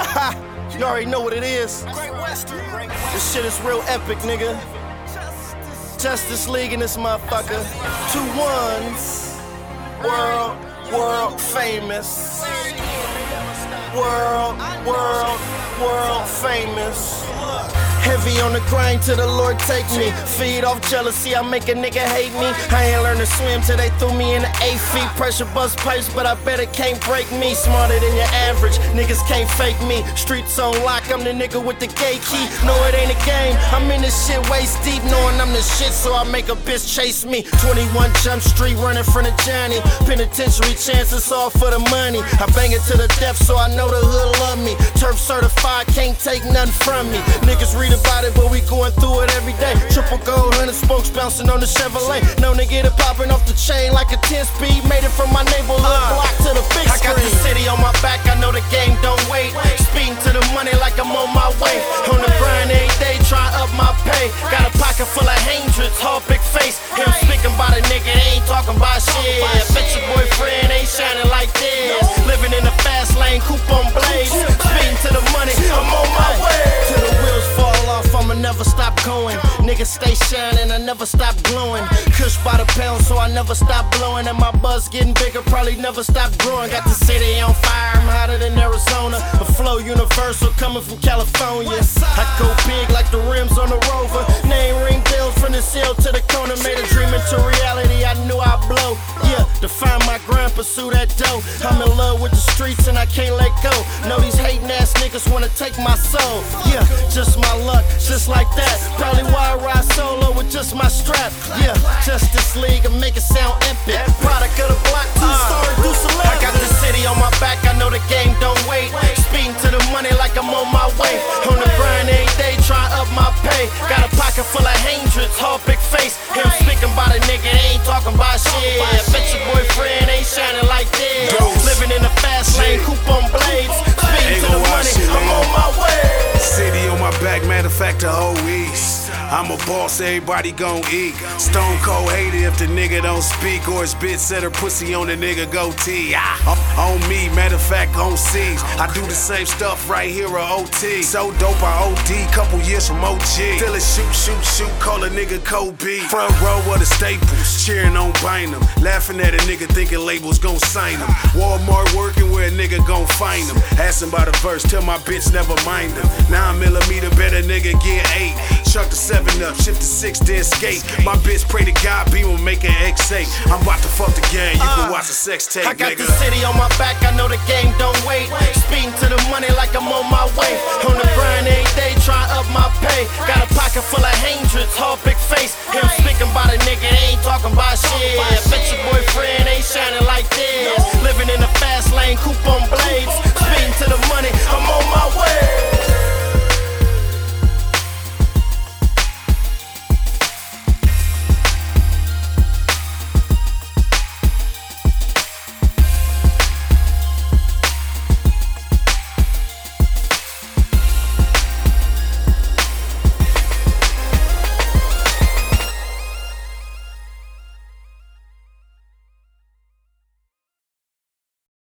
you already know what it is. This shit is real epic, nigga. Justice League in this motherfucker. Two ones. World, world famous. World, world, world famous. Heavy on the grind till the Lord take me. Feed off jealousy, I make a nigga hate me. I ain't learn to swim till they threw me in the eight feet. Pressure bust pipes, but I bet it can't break me. Smarter than your average, niggas can't fake me. Streets on lock, I'm the nigga with the gate key. No, it ain't a game. I'm in this shit waist deep, knowing I'm the shit, so I make a bitch chase me. 21 Jump Street running from the Johnny. Penitentiary chances all for the money. I bang it to the death, so I know the hood love me. Turf certified, can't take nothing from me. Niggas read about it, but we going through it every day. Triple gold, hundred spokes bouncing on the Chevrolet. Known to get it popping off the chain like a 10 speed. Made it from my neighborhood uh, block to the big screen. I got the city on my back, I know the game don't wait. Speeding to the money like I'm on my way. On the grind every day, try up my pay. Got Stay shining, I never stop glowing. Kush by the pound, so I never stop blowing. And my buzz getting bigger, probably never stop growing. Got the city on fire, I'm hotter than Arizona. A flow universal coming from California. I go big like the rims on the rover. Name ring bells from the seal to the corner. Made a dream into reality, I knew I'd blow. Yeah, to find my grind, pursue that dough. I'm in love with the streets and I can't let go. Know these hating ass niggas wanna take my soul. Yeah, just my luck, just like that. Just my strap. Yeah, Justice League and make it sound epic. Product of the block, two star uh, do I got the city on my back, I know the game don't wait. Speeding to the money like I'm on my way. On the grind every day, try up my pay. Got a pocket full of hundreds, whole big face. Him speaking about a nigga, ain't talking about shit. Bet your boyfriend ain't shining like this. The whole east. I'm a boss, everybody gon' eat. Stone cold hater if the nigga don't speak, or his bitch set her pussy on the nigga goatee. Ah, on me, matter of fact, on C's. I do the same stuff right here at OT. So dope, I OD, couple years from OG. Still a shoot, shoot, shoot, call a nigga Kobe. Front row of the staples, cheering on Bynum. Laughing at a nigga thinking labels gon' sign him. Walmart working where a nigga gon' find him. Asking about a verse, tell my bitch never mind him. Nine millimeter, better nigga get eight. Chuck the seven up, shift the six, then skate. My bitch pray to God, be will make an X8. I'm about to fuck the game, you can uh, watch the sex tape. I got nigga. the city on my back, I know the game don't wait. Speeding to the money like I'm on my way. On the grind every day, try up my pay. Got a pocket full of hundreds, whole big face. Him speaking about a nigga, ain't talking about shit. Bet your boyfriend ain't shining like this. Living in the fast lane, coupe on